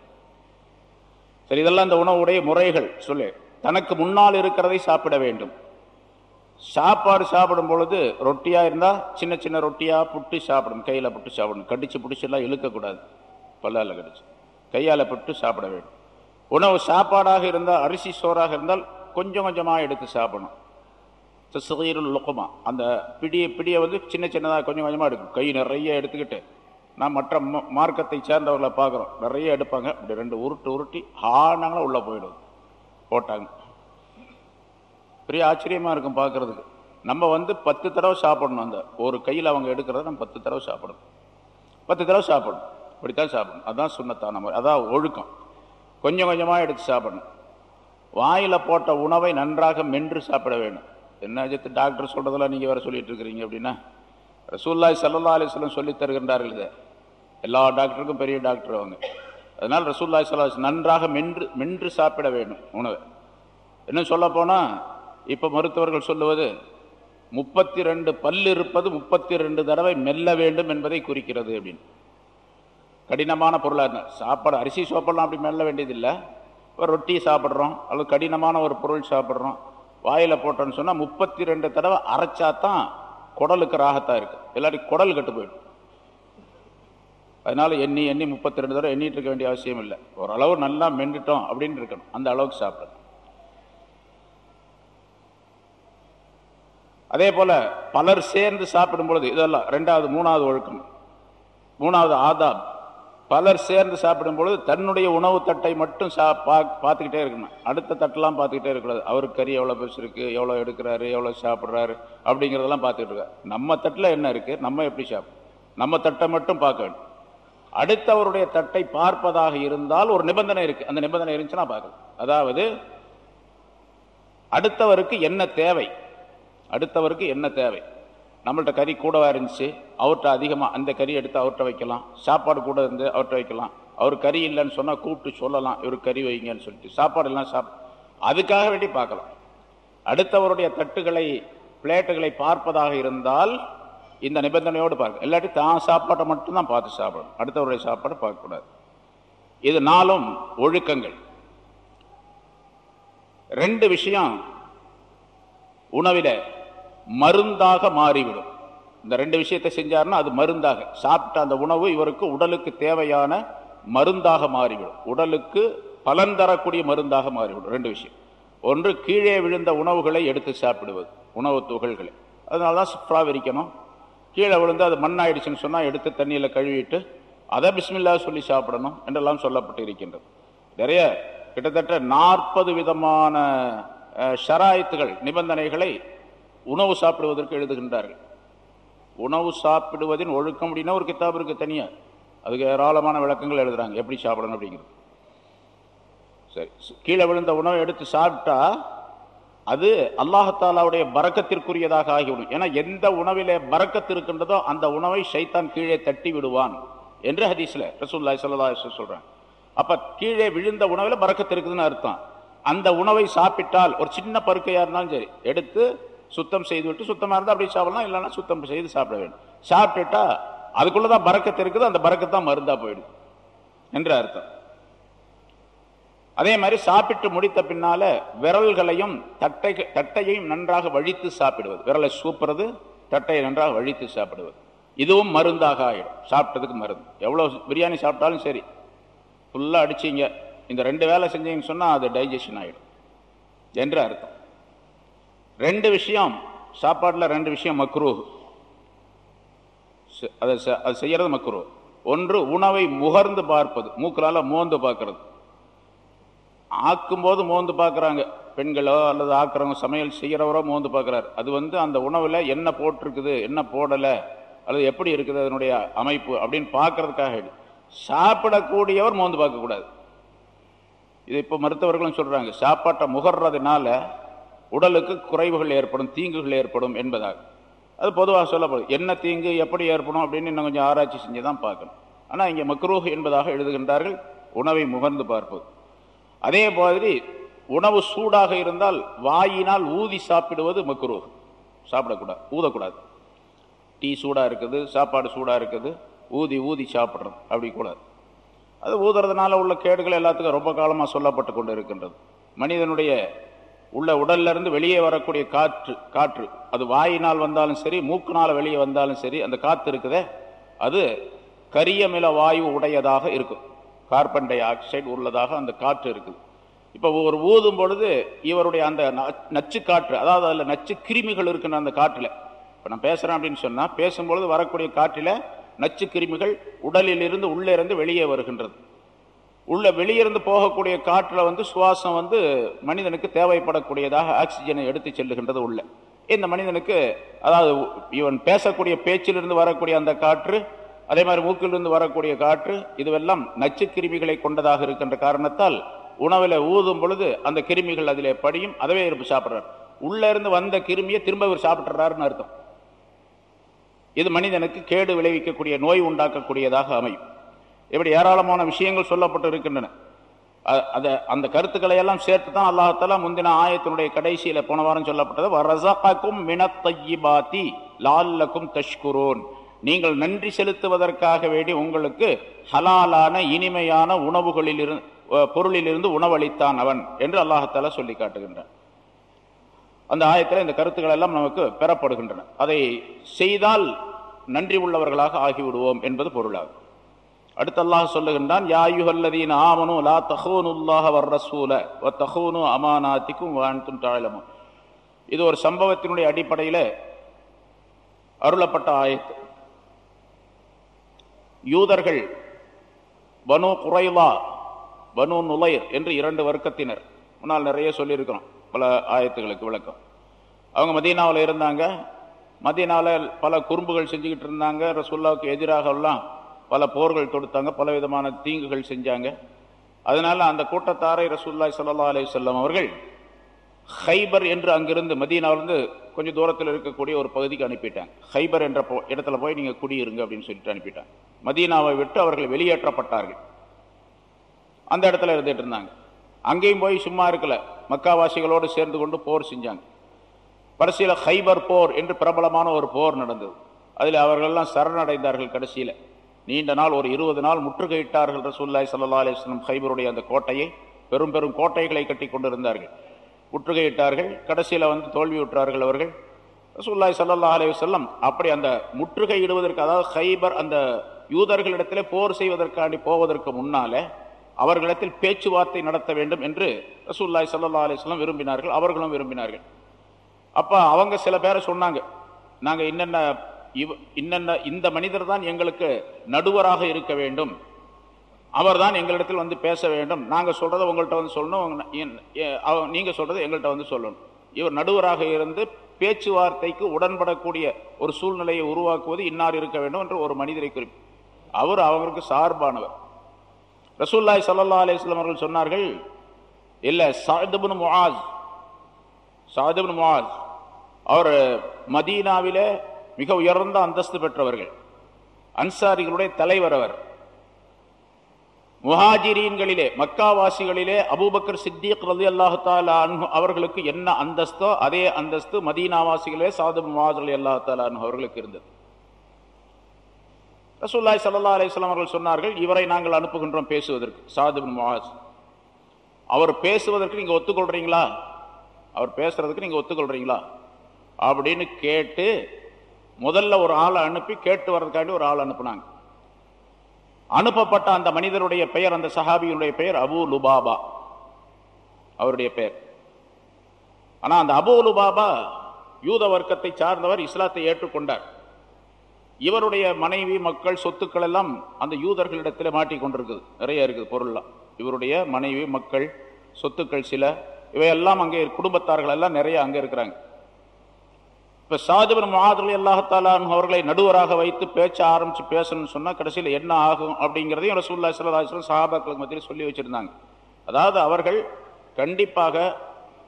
சரி இதெல்லாம் இந்த உணவுடைய முறைகள் சொல்லு. தனக்கு முன்னால் இருக்கிறதை சாப்பிட வேண்டும். சாப்பாடு சாப்பிடும் பொழுது ரொட்டியாக இருந்தால் சின்ன சின்ன ரொட்டியாக புட்டு சாப்பிடும் கையில் புட்டு சாப்பிடணும். கடிச்சு பிடிச்செல்லாம் இழுக்கக்கூடாது பல்லால் கடிச்சு. கையால் புட்டு சாப்பிட வேண்டும். உணவு சாப்பாடாக இருந்தால் அரிசி சோறாக இருந்தால் கொஞ்சம் கொஞ்சமாக எடுத்து சாப்பிடணும். சிறுல் லுக்கமா அந்த பிடியை பிடியை வந்து சின்ன சின்னதாக கொஞ்சம் கொஞ்சமாக எடுக்கும் கை நிறைய எடுத்துக்கிட்டு நான் மற்ற மார்க்கத்தை சேர்ந்தவர்களை பார்க்குறோம். நிறைய எடுப்பாங்க. இப்படி ரெண்டு உருட்டு உருட்டி ஆனாங்களும் உள்ளே போயிடும் போட்டாங்க. பெரிய ஆச்சரியமாக இருக்கும் பார்க்குறதுக்கு. நம்ம வந்து பத்து தடவை சாப்பிடணும் அந்த ஒரு கையில் அவங்க எடுக்கிறத நம்ம பத்து தடவை சாப்பிடணும். பத்து தடவை சாப்பிடணும். இப்படித்தான் சாப்பிடணும். அதான் சுண்ணத்தான மாதிரி அதான் ஒழுக்கம். கொஞ்சம் கொஞ்சமாக எடுத்து சாப்பிடணும். வாயில் போட்ட உணவை நன்றாக மென்று சாப்பிட வேணும் என்ன ஜத்து டாக்டர் சொல்கிறதெல்லாம் நீங்கள் வேறு சொல்லிட்டு இருக்கிறீங்க அப்படின்னா ரசூல்லாய் சல்லா அலிஸ்லம் சொல்லி தருகின்றார்கள் இதை. எல்லா டாக்டருக்கும் பெரிய டாக்டர் அவங்க. அதனால் ரசூல்லாய் சல்லா நன்றாக மென்று மென்று சாப்பிட வேண்டும் உணவை. இன்னும் சொல்ல போனால் இப்போ மருத்துவர்கள் சொல்லுவது முப்பத்தி ரெண்டு பல்லு இருப்பது முப்பத்தி ரெண்டு தடவை மெல்ல வேண்டும் என்பதை குறிக்கிறது அப்படின்னு. கடினமான பொருளாக இருந்தால் சாப்பாடு அரிசி சோப்பெல்லாம் அப்படி மெல்ல வேண்டியதில்லை. ஒரு ரொட்டி சாப்பிட்றோம் அல்லது கடினமான ஒரு பொருள் சாப்பிட்றோம் வாயில் போட்டோன்னு சொன்னால் முப்பத்தி ரெண்டு தடவை அரைச்சா தான் குடலுக்கு ராகத்தான் இருக்குது இல்லாட்டி குடல் கட்டு போயிடும். அதனால எண்ணி எண்ணி முப்பத்தி ரெண்டு தடவை எண்ணிட்டு இருக்க வேண்டிய அவசியம் இல்லை. ஓரளவு நல்லா மென்றுட்டோம் அப்படின்னு இருக்கணும். அந்த அளவுக்கு சாப்பிடணும். அதே போல பலர் சேர்ந்து சாப்பிடும் பொழுது இதெல்லாம் ரெண்டாவது மூணாவது ஒழுக்கம். மூணாவது ஆதாப். பலர் சேர்ந்து சாப்பிடும் பொழுது தன்னுடைய உணவு தட்டை மட்டும் சா பா பார்த்துக்கிட்டே இருக்கணும். அடுத்த தட்டெல்லாம் பார்த்துக்கிட்டே இருக்கக்கூடாது. அவருக்கு கறி எவ்வளோ பெருசு இருக்குது எவ்வளோ எடுக்கிறாரு எவ்வளோ சாப்பிட்றாரு அப்படிங்கிறதெல்லாம் பார்த்துக்கிட்டு இருக்காரு நம்ம தட்டில் என்ன இருக்குது நம்ம எப்படி சாப்பிடும் நம்ம தட்டை மட்டும் பார்க்க வேண்டும். அடுத்தவருடைய தட்டை பார்ப்பதாக இருந்தால் ஒரு நிபந்தனை இருக்கு. அந்த நிபந்தனை இருந்துச்சுன்னா பார்க்கலாம். அதாவது அடுத்தவருக்கு என்ன தேவை? அடுத்தவருக்கு என்ன தேவை? நம்மள்ட்ட கறி கூடவா இருந்துச்சு அவர்கிட்ட அதிகமாக அந்த கறி எடுத்து அவர்கிட்ட வைக்கலாம். சாப்பாடு கூட இருந்து அவர்கிட்ட வைக்கலாம். அவர் கறி இல்லைன்னு சொன்னால் கூப்பிட்டு சொல்லலாம் இவர் கறி வைங்கன்னு சொல்லிட்டு. சாப்பாடு எல்லாம் சாப் அதுக்காக வேண்டி பார்க்கலாம். அடுத்தவருடைய தட்டுகளை பிளேட்டுகளை பார்ப்பதாக இருந்தால் இந்த நிபந்தனையோடு பார்க்க இல்லாட்டி தான் சாப்பாட்டை மட்டும்தான் பார்த்து சாப்பிடணும். அடுத்தவருடைய சாப்பாடை பார்க்கக்கூடாது. இது நாளும் ஒழுக்கங்கள். ரெண்டு விஷயம் உணவில மருந்தாக மாறிவிடும். இந்த ரெண்டு விஷயத்தை செஞ்சாருன்னா அது மருந்தாக. சாப்பிட்ட அந்த உணவு இவருக்கு உடலுக்கு தேவையான மருந்தாக மாறிவிடும். உடலுக்கு பலன் தரக்கூடிய மருந்தாக மாறிவிடும். ரெண்டு விஷயம். ஒன்று கீழே விழுந்த உணவுகளை எடுத்து சாப்பிடுவது உணவு துகள்களை. அதனால தான் சுப்ரா விரிக்கணும். கீழே விழுந்து அது மண்ணாயிடுச்சுன்னு சொன்னால் எடுத்து தண்ணியில் கழுவிட்டு அதை பிஸ்மில்லா சொல்லி சாப்பிடணும் என்றெல்லாம் சொல்லப்பட்டு இருக்கின்றது நிறைய கிட்டத்தட்ட நாற்பது விதமான ஷராயத்துகள் நிபந்தனைகளை உணவு சாப்பிடுவதற்கு எழுதுகின்றார்கள். உணவு சாப்பிடுவதின் ஒழுக்கம் அப்படின்னா ஒரு கித்தாப் இருக்கு தனியாக அதுக்கு ஏராளமான விளக்கங்கள் எழுதுறாங்க. எப்படி சாப்பிடணும் அப்படிங்கிறது. சரி. கீழே விழுந்த உணவை எடுத்து சாப்பிட்டா அது அல்லாஹத்தாலாவுடைய பறக்கத்திற்குரியதாக ஆகிவிடும். ஏன்னா எந்த உணவிலே பறக்கத்து இருக்கின்றதோ அந்த உணவை ஷைத்தான் கீழே தட்டி விடுவான் என்று ஹதீஸ்ல ரசூல்லாய் சல்லா சொல்றாங்க. அப்ப கீழே விழுந்த உணவில் பறக்கத்து இருக்குதுன்னு அர்த்தம். அந்த உணவை சாப்பிட்டால் ஒரு சின்ன பருக்கையா இருந்தாலும் சரி எடுத்து சுத்தம் செய்து விட்டு சுத்தமா இருந்தா அப்படி சாப்பிடலாம் இல்லைன்னா சுத்தம் செய்து சாப்பிட வேண்டும். சாப்பிட்டுட்டா அதுக்குள்ளதான் பறக்கத்து இருக்குது அந்த பறக்கத்தான் மருந்தா போயிடுது என்று அர்த்தம். அதே மாதிரி சாப்பிட்டு முடித்த பின்னால விரல்களையும் தட்டை தட்டையையும் நன்றாக வழித்து சாப்பிடுவது. விரலை சூப்புறது தட்டையை நன்றாக வழித்து சாப்பிடுவது. இதுவும் மருந்தாக ஆயிடும். சாப்பிட்டதுக்கு மருந்து. எவ்வளவு பிரியாணி சாப்பிட்டாலும் சரி. ஃபுல்லா அடிச்சீங்க. இந்த ரெண்டு வேலை செஞ்சீங்கன்னு சொன்னா அது டைஜஷன் ஆயிடும். என்று அர்த்தம். ரெண்டு விஷயம் சாப்பாட்டில் ரெண்டு விஷயம் மக்ரூ. அதை அது செய்யறது மக்ரூ. ஒன்று உணவை முகர்ந்து பார்ப்பது மூக்களால் மோந்து பார்க்கறது. ஆக்கும்போது மோந்து பார்க்குறாங்க. பெண்களோ அல்லது ஆக்குறவங்க சமையல் செய்கிறவரோ மோந்து பார்க்குறாரு. அது வந்து அந்த உணவில் என்ன போட்டிருக்குது என்ன போடலை அல்லது எப்படி இருக்குது அதனுடைய அமைப்பு அப்படின்னு பார்க்கறதுக்காக சாப்பிடக்கூடியவர் மோந்து பார்க்கக்கூடாது. இது இப்போ மருத்துவர்களும் சொல்றாங்க. சாப்பாட்டை முகர்றதுனால உடலுக்கு குறைவுகள் ஏற்படும் தீங்குகள் ஏற்படும் என்பதாக. அது பொதுவாக சொல்லப்படும். என்ன தீங்கு எப்படி ஏற்படும் அப்படின்னு இன்னும் கொஞ்சம் ஆராய்ச்சி செஞ்சு தான் பார்க்கணும். ஆனால் இங்கே மக்ரூஹ் என்பதாக எழுதுகின்றார்கள். உணவை முகர்ந்து பார்ப்பது. அதே மாதிரி உணவு சூடாக இருந்தால் வாயினால் ஊதி சாப்பிடுவது மக்ரூஹ். சாப்பிடக்கூடாது ஊதக்கூடாது. டீ சூடாக இருக்குது சாப்பாடு சூடாக இருக்குது ஊதி ஊதி சாப்பிட்றது அப்படி கூடாது அது ஊதுறதுனால உள்ள கேடுகள் எல்லாத்துக்கும் ரொம்ப காலமாக சொல்லப்பட்டு கொண்டு இருக்கின்றது. மனிதனுடைய உள்ள உடல்ல இருந்து வெளியே வரக்கூடிய காற்று காற்று. அது வாயினால் வந்தாலும் சரி மூக்குனால வெளியே வந்தாலும் சரி அந்த காற்று இருக்குதே அது கரியமில வாயு உடையதாக இருக்கும். கார்பன் டை ஆக்சைடு உள்ளதாக அந்த காற்று இருக்குது. இப்போ ஒரு ஊதும் பொழுது இவருடைய அந்த ந- நச்சு காற்று அதாவது அதில் நச்சு கிருமிகள் இருக்குன்னு அந்த காற்றில். இப்போ நான் பேசுகிறேன் அப்படின்னு சொன்னால் பேசும்பொழுது வரக்கூடிய காற்றில் நச்சு கிருமிகள் உடலிலிருந்து உள்ளே இருந்து வெளியே வருகின்றது. உள்ள வெளியிருந்து போகக்கூடிய காற்றில் வந்து சுவாசம் வந்து மனிதனுக்கு தேவைப்படக்கூடியதாக ஆக்சிஜனை எடுத்து செல்லுகின்றது உள்ள. இந்த மனிதனுக்கு அதாவது இவன் பேசக்கூடிய பேச்சிலிருந்து வரக்கூடிய அந்த காற்று அதே மாதிரி மூக்கிலிருந்து வரக்கூடிய காற்று இதுவெல்லாம் நச்சு கிருமிகளை கொண்டதாக இருக்கின்ற காரணத்தால் உணவில் ஊதும் பொழுது அந்த கிருமிகள் அதிலே படியும் அதவே இருப்பு சாப்பிட்றார். உள்ள இருந்து வந்த கிருமியை திரும்ப இவர் சாப்பிட்றாருன்னு அர்த்தம். இது மனிதனுக்கு கேடு விளைவிக்கக்கூடிய நோய் உண்டாக்கக்கூடியதாக அமையும். இப்படி ஏராளமான விஷயங்கள் சொல்லப்பட்டு இருக்கின்றன. அதை அந்த கருத்துக்களை எல்லாம் சேர்த்து தான் அல்லாஹால முந்தின ஆயத்தினுடைய கடைசியில் போன வாரம் சொல்லப்பட்டது வரசகாக்கும் மினத்தையிபாத்தி லால்லக்கும் தஷ்குரோன். நீங்கள் நன்றி செலுத்துவதற்காக வேண்டி உங்களுக்கு ஹலாலான இனிமையான உணவுகளில் இரு பொருளிலிருந்து உணவளித்தான் அவன் என்று அல்லாஹால சொல்லி காட்டுகின்றான். அந்த ஆயத்தில் இந்த கருத்துக்கள் எல்லாம் நமக்கு பெறப்படுகின்றன. அதை செய்தால் நன்றி உள்ளவர்களாக ஆகிவிடுவோம் என்பது பொருளாகும். அடுத்து அல்லாஹ் சொல்லுகின்றான் யா அய்யுஹல்லதீன ஆமனு லா தஹூனுல்லாஹ வர் ரசூல வ தஹூனு அமானாத்திக்கும் வ தாழமும் இது ஒரு சம்பவத்தினுடைய அடிப்படையில் அருளப்பட்ட ஆயத்து. யூதர்கள் பனு குறைலா பனு நுலைர் என்று இரண்டு வர்க்கத்தினர் முன்னால் நிறைய சொல்லியிருக்கிறோம் பல ஆயத்துகளுக்கு விளக்கம். அவங்க மதீனாவில் இருந்தாங்க. மதீனாவில் பல குறும்புகள் செஞ்சுக்கிட்டு இருந்தாங்க. ரசுல்லாவுக்கு எதிராக எல்லாம் பல போர்கள் தொடுத்தாங்க பல விதமான தீங்குகள் செஞ்சாங்க. அதனால அந்த கூட்டத்தாரை ரசூல்லாய் சல்லா அலி சொல்லம் அவர்கள் ஹைபர் என்று அங்கிருந்து மதீனாவிலிருந்து கொஞ்சம் தூரத்தில் இருக்கக்கூடிய ஒரு பகுதிக்கு அனுப்பிட்டாங்க. ஹைபர் என்ற போ- இடத்துல போய் நீங்க குடியிருங்க அப்படின்னு சொல்லிட்டு அனுப்பிட்டாங்க. மதீனாவை விட்டு அவர்கள் வெளியேற்றப்பட்டார்கள். அந்த இடத்துல இருந்துகிட்டு இருந்தாங்க. அங்கேயும் போய் சும்மா இருக்கல. மக்காவாசிகளோடு சேர்ந்து கொண்டு போர் செஞ்சாங்க. கடைசியில் ஹைபர் போர் என்று பிரபலமான ஒரு போர் நடந்தது. அதில் அவர்கள்லாம் சரணடைந்தார்கள் கடைசியில். நீண்ட நாள் ஒரு இருபது நாள் முற்றுகையிட்டார்கள் ரசூல்லாய் சல்லா அலிஸ்லம் ஹைபருடைய அந்த கோட்டையை. பெரும் பெரும் கோட்டைகளை கட்டி கொண்டிருந்தார்கள். முற்றுகையிட்டார்கள். கடைசியில் வந்து தோல்வியுற்றார்கள் அவர்கள். ரசூல்லாய் சல்லா அலி வல்லம் அப்படி அந்த முற்றுகையிடுவதற்கு அதாவது ஹைபர் அந்த யூதர்களிடத்திலே போர் செய்வதற்காண்டி போவதற்கு முன்னாலே அவர்களிடத்தில் பேச்சுவார்த்தை நடத்த வேண்டும் என்று ரசூல்லாய் சல்லா அலிஸ்லாம் விரும்பினார்கள். அவர்களும் விரும்பினார்கள். அப்போ அவங்க சில பேரை சொன்னாங்க. நாங்கள் என்னென்ன இவ் இன்னென்ன இந்த மனிதர் தான் எங்களுக்கு நடுவராக இருக்க வேண்டும். அவர் தான் எங்களிடத்தில் வந்து பேச வேண்டும். நாங்கள் சொல்கிறத உங்கள்கிட்ட வந்து சொல்லணும். நீங்கள் என்- அவ- எங்கள்கிட்ட வந்து சொல்லணும். இவர் நடுவராக இருந்து பேச்சுவார்த்தைக்கு உடன்படக்கூடிய ஒரு சூழ்நிலையை உருவாக்குவது இன்னார் இருக்க வேண்டும் என்று ஒரு மனிதரை குறிப்பு அவர் அவருக்கு சார்பானவர். ரசூல்லாய் சல்லா அலிஸ்லாம் அவர்கள் சொன்னார்கள் இல்லை சாதுபுன் முஹாஸ் சாதுபின் முஹாஸ் அவர் மதீனாவிலே மிக உயர்ந்த அந்தஸ்து பெற்றவர்கள். அன்சாரிகளுடைய தலைவர் அவர். முஹாஜிரீன்களிலே மக்காவாசிகளிலே அபூபக்கர் சித்திக் ரதி அல்லாஹு அன்ஹு அவர்களுக்கு என்ன அந்தஸ்தோ அதே அந்தஸ்து மதீனாவாசிகளே சாது முஆஸ் ரலி அல்லாஹு தாலா அன்ஹு அவர்களுக்கு இருந்தது. ரசூல்லாய் சல்லா அலிஸ்லாம் அவர்கள் சொன்னார்கள் இவரை நாங்கள் அனுப்புகின்றோம் பேசுவதற்கு. சாதுபின் முஹாஜ் அவர் பேசுவதற்கு நீங்க ஒத்துக்கொள்றீங்களா? அவர் பேசுறதுக்கு நீங்க ஒத்துக்கொள்றீங்களா? அப்படின்னு கேட்டு முதல்ல ஒரு ஆளை அனுப்பி கேட்டு வர்றதுக்காண்டி ஒரு ஆள் அனுப்புனாங்க. அனுப்பப்பட்ட அந்த மனிதருடைய பெயர் அந்த சஹாபியினுடைய பெயர் அபு லுபாபா. அவருடைய பெயர். ஆனா அந்த அபு லுபாபா யூத வர்க்கத்தை சார்ந்தவர் இஸ்லாத்தை ஏற்றுக்கொண்டார். இவருடைய மனைவி மக்கள் சொத்துக்கள் எல்லாம் அந்த யூதர்களிடத்தில் மாட்டிக்கொண்டிருக்குது நிறைய இருக்குது பொருள்லாம். இவருடைய மனைவி மக்கள் சொத்துக்கள் சில இவையெல்லாம் அங்கே குடும்பத்தார்கள் எல்லாம் நிறைய அங்கே இருக்கிறாங்க. இப்போ சாதிபர் மகாதலி அல்லாஹாலான் அவர்களை நடுவராக வைத்து பேச்ச ஆரம்பித்து பேசணும்னு சொன்னால் கடைசியில் என்ன ஆகும் அப்படிங்கிறதையும் ரசூல்லா சல்லாஹ் சஹாபாக்களுக்கு மத்தியில் சொல்லி வச்சுருந்தாங்க. அதாவது அவர்கள் கண்டிப்பாக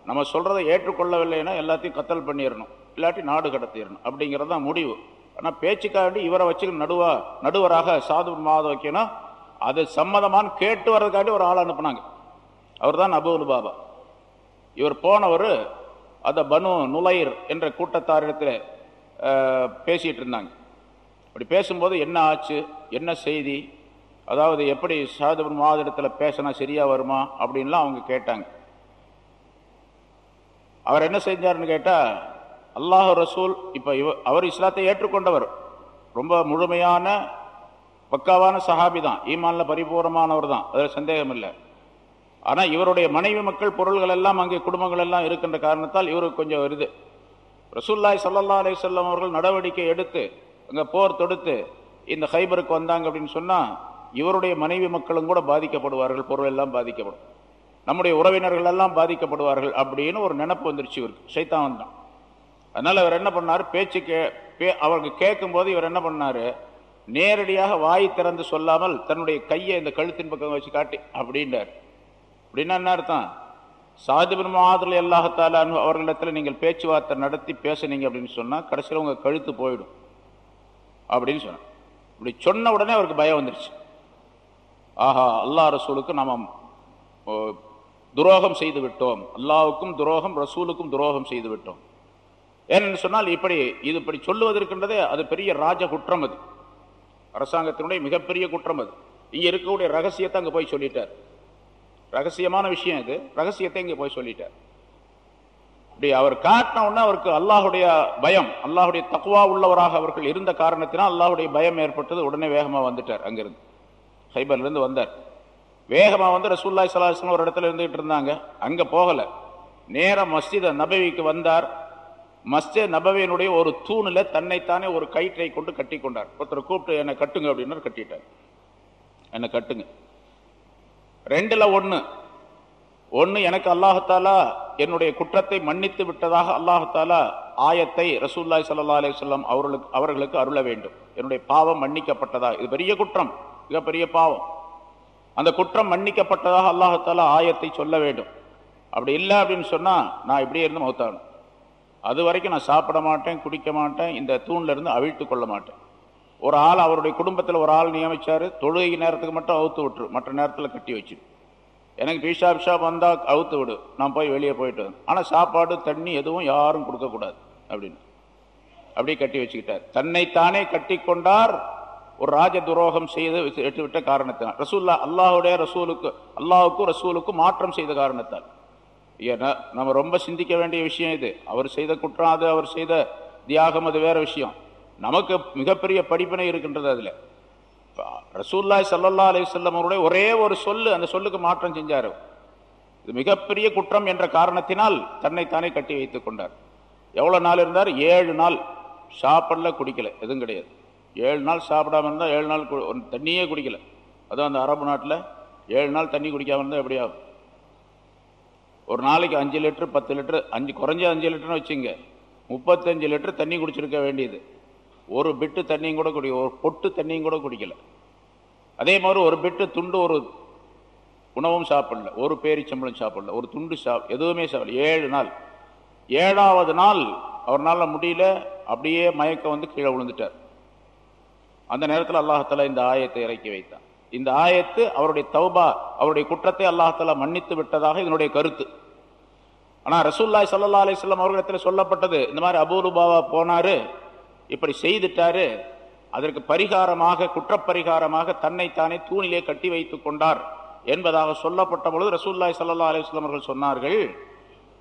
நம்ம சொல்கிறத ஏற்றுக்கொள்ளவில்லைன்னா எல்லாத்தையும் கத்தல் பண்ணிடணும் இல்லாட்டி நாடு கடத்திடணும் அப்படிங்கிறது தான் முடிவு. ஆனால் பேச்சுக்காண்டி இவரை வச்சு நடுவா நடுவராக சாது மாதம் வைக்கணும் அது சம்மதமான்னு கேட்டு வர்றதுக்காண்டி ஒரு ஆள் அனுப்புனாங்க. அவர் தான் அபுல் பாபா இவர் போனவர் அந்த பனு நுலைர் என்ற கூட்டத்தாரிடத்தில் பேசிகிட்டு பேசிட்டு இருந்தாங்க அப்படி பேசும்போது என்ன ஆச்சு? என்ன செய்தி? அதாவது எப்படி சாதபன் மாதத்தில் பேசினா சரியா வருமா? அப்படின்லாம் அவங்க கேட்டாங்க. அவர் என்ன செஞ்சாருன்னு கேட்டால் அல்லாஹ் ரசூல் இப்ப இவ அவர் இஸ்லாத்தை ஏற்றுக்கொண்டவர். ரொம்ப முழுமையான பக்காவான சஹாபி தான் ஈமான்ல பரிபூர்ணமானவர் தான் அதில் சந்தேகம் இல்லை ஆனா இவருடைய மனைவி மக்கள் பொருள்கள் எல்லாம் அங்கே குடும்பங்கள் எல்லாம் இருக்கின்ற காரணத்தால் இவருக்கு கொஞ்சம் வருது ரசூல்லாய் சல்லா அலிசல்லாம் அவர்கள் நடவடிக்கை எடுத்து அங்க போர் தொடுத்து இந்த ஹைபருக்கு வந்தாங்க அப்படின்னு சொன்னா இவருடைய மனைவி மக்களும் கூட பாதிக்கப்படுவார்கள் பொருள் எல்லாம் பாதிக்கப்படும். நம்முடைய உறவினர்கள் எல்லாம் பாதிக்கப்படுவார்கள் அப்படின்னு ஒரு நினப்பு வந்துருச்சு இவருக்கு. சைத்தான் வந்தான். அதனால இவர் என்ன பண்ணாரு? பேச்சு கே பே அவருக்கு கேட்கும் போது இவர் என்ன பண்ணாரு? நேரடியாக வாய் திறந்து சொல்லாமல் தன்னுடைய கையை இந்த கழுத்தின் பக்கம் வச்சு காட்டி அப்படின்றார். அப்படின்னா என்ன அர்த்தம்? சாதிபின் மாதிரி எல்லாத்தால அவர்களிடத்தில் நீங்கள் பேச்சுவார்த்தை நடத்தி பேசுனீங்க அப்படின்னு சொன்னால் கடைசியில் உங்கள் கழுத்து போயிடும். அப்படின்னு சொன்னார் இப்படி சொன்ன உடனே அவருக்கு பயம் வந்துருச்சு. ஆஹா அல்லாஹ் ரசூலுக்கு நாம் துரோகம் செய்து விட்டோம். அல்லாவுக்கும் துரோகம் ரசூலுக்கும் துரோகம் செய்து விட்டோம். ஏன்னு சொன்னால் இப்படி இது இப்படி சொல்லுவதற்கின்றதே அது பெரிய ராஜ குற்றம் அது. அரசாங்கத்தினுடைய மிகப்பெரிய குற்றம் அது. இங்கே இருக்கக்கூடிய ரகசியத்தை அங்கே போய் சொல்லிட்டார். ரகசியமான விஷயம் இது. ரகசியத்தை இங்க போய் சொல்லிட்டார். இப்படி அவர் காட்டின உடனே அவருக்கு அல்லாஹுடைய பயம் அல்லாஹுடைய தக்குவா உள்ளவராக அவர்கள் இருந்த காரணத்தினால் அல்லாஹுடைய பயம் ஏற்பட்டது. உடனே வேகமா வந்துட்டார் அங்கிருந்து. ஹைபர்லேருந்து வந்தார். வேகமா வந்து ரசூல்லாய் சலாஹம் ஒரு இடத்துல இருந்துகிட்டு இருந்தாங்க. அங்க போகல. நேரா மஸ்ஜித நபவிக்கு வந்தார். மஸ்ஜித் நபவியினுடைய ஒரு தூணில் தன்னைத்தானே ஒரு கயிற்றை கொண்டு கட்டி கொண்டார். ஒருத்தர் கூப்பிட்டு என்னை கட்டுங்க அப்படின்னு கட்டிட்டார். என்னை கட்டுங்க. ரெண்டுல ஒன்று ஒன்று எனக்கு அல்லாஹாலா என்னுடைய குற்றத்தை மன்னித்து விட்டதாக அல்லாஹாலா ஆயத்தை ரசூல்லாய் சல்லா அலிசல்லாம் அவர்களுக்கு அவர்களுக்கு அருள வேண்டும். என்னுடைய பாவம் மன்னிக்கப்பட்டதா? இது பெரிய குற்றம் மிகப்பெரிய பாவம். அந்த குற்றம் மன்னிக்கப்பட்டதாக அல்லாஹாலா ஆயத்தை சொல்ல வேண்டும். அப்படி இல்லை அப்படின்னு சொன்னால் நான் இப்படியே இருந்து மௌத்தாகணும். அது வரைக்கும் நான் சாப்பிட மாட்டேன் குடிக்க மாட்டேன் இந்த தூண்லேருந்து அவிழ்த்து கொள்ள மாட்டேன். ஒரு ஆள் அவருடைய குடும்பத்தில் ஒரு ஆள் நியமித்தார் தொழுகை நேரத்துக்கு மட்டும் அவுத்து விட்டுரு. மற்ற நேரத்தில் கட்டி வச்சு எனக்கு பீஷா பிஷா வந்தால் அவுத்து விடு. நான் போய் வெளியே போயிட்டு ஆனால் சாப்பாடு தண்ணி எதுவும் யாரும் கொடுக்கக்கூடாது அப்படின்னு. அப்படியே கட்டி வச்சுக்கிட்டார். தன்னைத்தானே கட்டி கொண்டார் ஒரு ராஜ துரோகம் செய்து விட்ட காரணத்தினால். ரசூல்லா அல்லாஹுடைய ரசூலுக்கு அல்லாஹுக்கும் ரசூலுக்கும் மாற்றம் செய்த காரணத்தால். ஏன்னா நம்ம ரொம்ப சிந்திக்க வேண்டிய விஷயம் இது. அவர் செய்த குற்றம் அது அவர் செய்த தியாகம் அது வேற விஷயம். நமக்கு மிகப்பெரிய படிப்பினை இருக்கின்றது அதில். ரசூல்லாய் சல்லல்லா அலிசல்லம் அவருடைய ஒரே ஒரு சொல்லு அந்த சொல்லுக்கு மாற்றம் செஞ்சார். இது மிகப்பெரிய குற்றம் என்ற காரணத்தினால் தன்னைத்தானே கட்டி வைத்துக் கொண்டார். எவ்வளோ நாள் இருந்தார்? ஏழு நாள். சாப்பிடல குடிக்கல. எதுவும் கிடையாது. ஏழு நாள் சாப்பிடாம இருந்தால் ஏழு நாள் தண்ணியே குடிக்கல. அதுவும் அந்த அரபு நாட்டில் ஏழு நாள் தண்ணி குடிக்காமல் இருந்தால் எப்படியாகும் ஒரு நாளைக்கு அஞ்சு லிட்டரு பத்து லிட்டரு அஞ்சு குறைஞ்ச அஞ்சு லிட்டர்னு வச்சுங்க முப்பத்தஞ்சு லிட்டர் தண்ணி குடிச்சிருக்க வேண்டியது. ஒரு பிட்டு தண்ணியும் கூட குடி ஒரு பொட்டு தண்ணியும் கூட குடிக்கல. அதே மாதிரி ஒரு பிட்டு துண்டு ஒரு உணவும் சாப்பிடல ஒரு பேரிச்சம்பளம் சாப்பிடல ஒரு துண்டு சாப் எதுவுமே சாப்பிடல. ஏழு நாள். ஏழாவது நாள் அவரால் முடியல அப்படியே மயக்கம் வந்து கீழே விழுந்துட்டார். அந்த நேரத்தில் அல்லாஹால இந்த ஆயத்தை இறக்கி வைத்தான். இந்த ஆயத்து அவருடைய தௌபா அவருடைய குற்றத்தை அல்லாஹால மன்னித்து விட்டதாக இதனுடைய கருத்து. ஆனால் ரசூல்லாய் சல்லா அலிஸ்லாம் அவர்களிடத்தில் சொல்லப்பட்டது இந்த மாதிரி அபூருபாவா போனார் இப்படி செய்துட்டாரு அதற்கு பரிகாரமாக குற்றப்பரிகாரமாக தன்னைத்தானே தூணிலே கட்டி வைத்துக் கொண்டார் என்பதாக சொல்லப்பட்ட பொழுது ரசூல்லாய் சல்லா அலுவலாம் அவர்கள் சொன்னார்கள்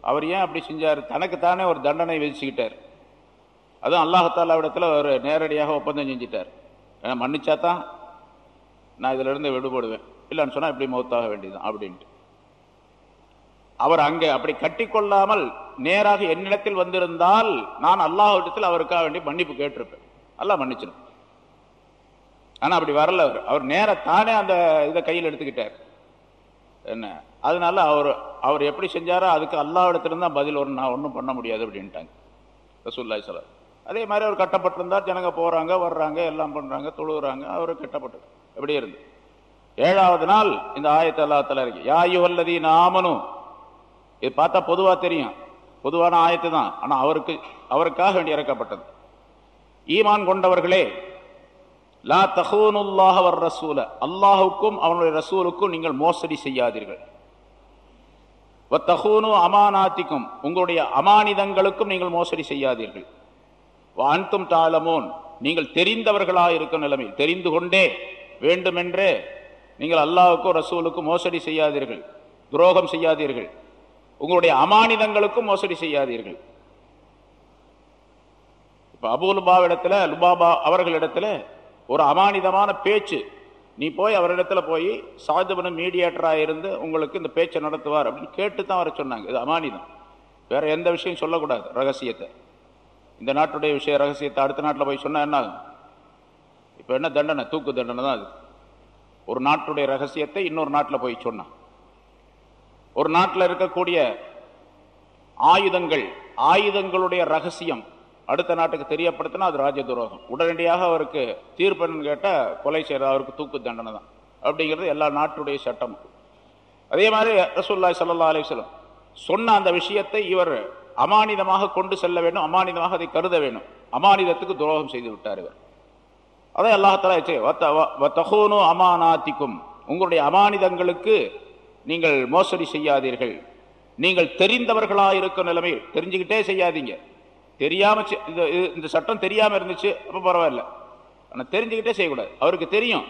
அவர் ஏன் அப்படி செஞ்சார்? தனக்குத்தானே ஒரு தண்டனை விதிச்சுக்கிட்டார். அதுவும் அல்லாஹாலாவிடத்தில் அவர் நேரடியாக ஒப்பந்தம் செஞ்சிட்டார். ஏன்னா மன்னிச்சா தான் நான் இதிலிருந்து விடுபடுவேன். இல்லைன்னு சொன்னால் இப்படி மௌத்தாக வேண்டியதான் அப்படின்ட்டு. அவர் அங்கே அப்படி கட்டிக்கொள்ளாமல் நேராக என்னிடத்தில் வந்திருந்தால் நான் அல்லாஹிடத்தில் அவருக்காக வேண்டி மன்னிப்பு கேட்டிருப்பேன். அல்லாஹ் மன்னிச்சிடும். ஆனா அப்படி வரல அவர். அவர் நேர தானே அந்த இதை கையில் எடுத்துக்கிட்டார். என்ன? அதனால அவர் அவர் எப்படி செஞ்சாரோ அதுக்கு அல்லாவிடத்திலிருந்து தான் பதில் வரும். நான் ஒன்றும் பண்ண முடியாது அப்படின்ட்டாங்க. ரசூல்லாய் சலார் அதே மாதிரி அவர் கட்டப்பட்டிருந்தார். ஜனங்க போறாங்க வர்றாங்க எல்லாம் பண்ணுறாங்க தொழுகிறாங்க அவர் கட்டப்பட்டு எப்படி இருந்து ஏழாவது நாள் இந்த ஆயத்தை அல்லாத்தல இருக்கு. யாயு நாமனும் இது பார்த்தா பொதுவா தெரியும். பொதுவான ஆயத்து தான். ஆனா அவருக்கு அவருக்காக வேண்டி இறக்கப்பட்டது. ஈமான் கொண்டவர்களே லா தஹூனுல்லாஹ வர் ரசூல. அல்லாஹுக்கும் அவனுடைய ரசூலுக்கும் நீங்கள் மோசடி செய்யாதீர்கள். தஹூனு அமானாத்திக்கும் உங்களுடைய அமானிதங்களுக்கும் நீங்கள் மோசடி செய்யாதீர்கள். அன்தும் தாளமோன் நீங்கள் தெரிந்தவர்களாக இருக்கும் நிலைமையில் தெரிந்து கொண்டே வேண்டுமென்றே நீங்கள் அல்லாவுக்கும் ரசூலுக்கும் மோசடி செய்யாதீர்கள். துரோகம் செய்யாதீர்கள். உங்களுடைய அமானிதங்களுக்கும் மோசடி செய்யாதீர்கள். இப்ப அபுலுபாவிடத்துல லுபாபா அவர்களிடத்துல ஒரு அமானிதமான பேச்சு. நீ போய் அவரிடத்துல போய் சாதுபனும் மீடியேட்டராக இருந்து உங்களுக்கு இந்த பேச்சை நடத்துவார் அப்படின்னு கேட்டு தான் வர சொன்னாங்க. இது அமானிதம். வேற எந்த விஷயம் சொல்லக்கூடாது ரகசியத்தை. இந்த நாட்டுடைய விஷய ரகசியத்தை அடுத்த நாட்டில் போய் சொன்னால் என்ன ஆகும்? இப்போ என்ன தண்டனை? தூக்கு தண்டனை தான் அது. ஒரு நாட்டுடைய ரகசியத்தை இன்னொரு நாட்டில் போய் சொன்னான் ஒரு நாட்டில் இருக்கக்கூடிய ஆயுதங்கள் ஆயுதங்களுடைய ரகசியம் அடுத்த நாட்டுக்கு தெரியப்படுத்தினா அது ராஜ துரோகம். உடனடியாக அவருக்கு தீர்ப்புன்னு கேட்டால் கொலை செய்யற அவருக்கு தூக்கு தண்டனை தான். அப்படிங்கிறது எல்லா நாட்டுடைய சட்டம். அதே மாதிரி ரசூல்லாய் சல்லா அலிஸ்லம் சொன்ன அந்த விஷயத்தை இவர் அமானிதமாக கொண்டு செல்ல வேண்டும் அமானிதமாக அதை கருத வேண்டும். அமானிதத்துக்கு துரோகம் செய்து விட்டார் இவர். அதை அல்லாஹாலு அமானாத்திக்கும். உங்களுடைய அமானிதங்களுக்கு நீங்கள் மோசடி செய்யாதீர்கள். நீங்கள் தெரிந்தவர்களா இருக்கும் நிலைமையில் தெரிஞ்சுக்கிட்டே செய்யாதீங்க. தெரியாம இந்த சட்டம் தெரியாம இருந்துச்சு அப்ப பரவாயில்ல. ஆனா தெரிஞ்சுக்கிட்டே செய்யக்கூடாது. அவருக்கு தெரியும்.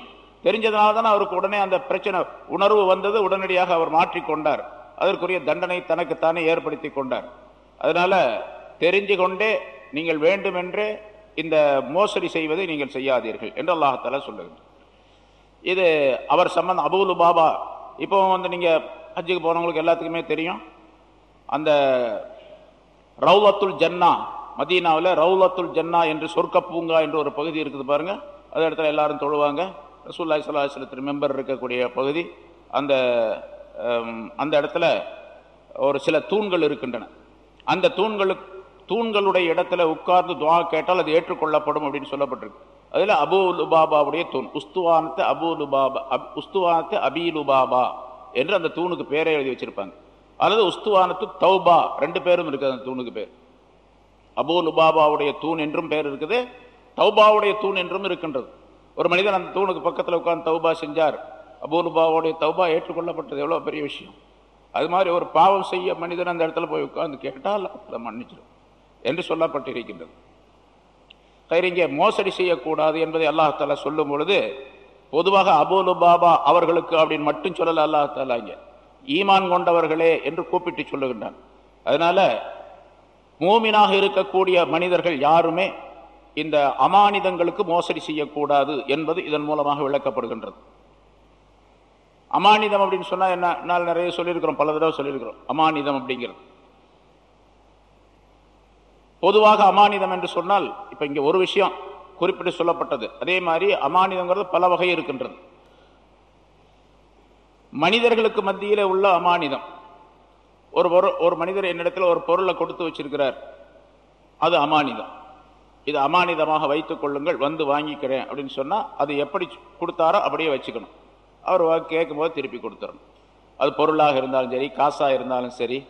தெரிஞ்சதுனால தானே அவருக்கு உடனே அந்த பிரச்சனை உணர்வு வந்தது உடனடியாக அவர் மாற்றிக்கொண்டார் அதற்குரிய தண்டனை தனக்குத்தானே ஏற்படுத்தி கொண்டார். அதனால தெரிஞ்சு கொண்டே நீங்கள் வேண்டுமென்றே இந்த மோசடி செய்வதை நீங்கள் செய்யாதீர்கள் என்று அல்லாஹால சொல்லுகின்ற இது அவர் சம்பந்தம் அபுலு பாபா இப்போ வந்து நீங்கள் ஹஜ்ஜுக்கு போனவங்களுக்கு எல்லாத்துக்குமே தெரியும். அந்த ரவுலத்துல் ஜன்னா மதீனாவில் ரவுலத்துல் ஜன்னா என்று சொர்க்க பூங்கா என்று ஒரு பகுதி இருக்குது பாருங்கள் அது இடத்துல எல்லாரும் தொழுவாங்க. ரசூல்லாய் சலாஹலத்தின் மெம்பர் இருக்கக்கூடிய பகுதி. அந்த அந்த இடத்துல ஒரு சில தூண்கள் இருக்கின்றன. அந்த தூண்களுக்கு தூண்களுடைய இடத்துல உட்கார்ந்து துவா கேட்டால் அது ஏற்றுக்கொள்ளப்படும் அப்படின்னு சொல்லப்பட்டிருக்கு. அதில் அபு லுபாபாவுடைய தூண். உஸ்துவானத்தை அபு லுபாபா அப்- உஸ்துவானத்தை அபி லுபாபா என்று அந்த தூணுக்கு பேரை எழுதி வச்சிருப்பாங்க. அல்லது உஸ்துவானத்து தௌபா ரெண்டு பேரும் இருக்குது அந்த தூணுக்கு பேர். அபூலுபாபாவுடைய தூண் என்றும் பேர் இருக்குது தௌபாவுடைய தூண் என்றும் இருக்கின்றது. ஒரு மனிதன் அந்த தூணுக்கு பக்கத்தில் உட்காந்து தௌபா செஞ்சார். அபூலுபாவுடைய தௌபா ஏற்றுக்கொள்ளப்பட்டது எவ்வளோ பெரிய விஷயம். அது மாதிரி ஒரு பாவம் செய்ய மனிதன் அந்த இடத்துல போய் உட்கார்ந்து கேட்டால் அதை மன்னிச்சிடும் என்று சொல்லப்பட்டிருக்கின்றது. கைரிங்க மோசடி செய்யக்கூடாது என்பதை அல்லாஹால சொல்லும் பொழுது பொதுவாக அபூலு பாபா அவர்களுக்கு அப்படின்னு மட்டும் சொல்லல அல்லாஹாலா இங்க. ஈமான் கொண்டவர்களே என்று கூப்பிட்டு சொல்லுகின்றான். அதனால மூமினாக இருக்கக்கூடிய மனிதர்கள் யாருமே இந்த அமானிதங்களுக்கு மோசடி செய்யக்கூடாது என்பது இதன் மூலமாக விளக்கப்படுகின்றது. அமானிதம் அப்படின்னு சொன்னால் என்ன நாள் நிறைய சொல்லியிருக்கிறோம் பல தடவை சொல்லியிருக்கிறோம் அமானிதம் அப்படிங்கிறது. பொதுவாக அமானிதம் என்று சொன்னால் இப்போ இங்க ஒரு விஷயம் குறிப்பிட்டு சொல்லப்பட்டது. அதே மாதிரி அமானிதங்கிறது பல வகை இருக்கின்றது. மனிதர்களுக்கு மத்தியில் உள்ள அமானிதம். ஒரு ஒரு மனிதர் என்னிடத்தில் ஒரு பொருளை கொடுத்து வச்சிருக்கிறார். அது அமானிதம். இது அமானிதமாக வைத்துக் கொள்ளுங்கள் வந்து வாங்கிக்கிறேன் அப்படின்னு சொன்னா அது எப்படி கொடுத்தாரோ அப்படியே வச்சுக்கணும். அவர் வா- கேட்கும்போது திருப்பி கொடுத்துடணும் அது பொருளாக இருந்தாலும் சரி காசாக இருந்தாலும் சரி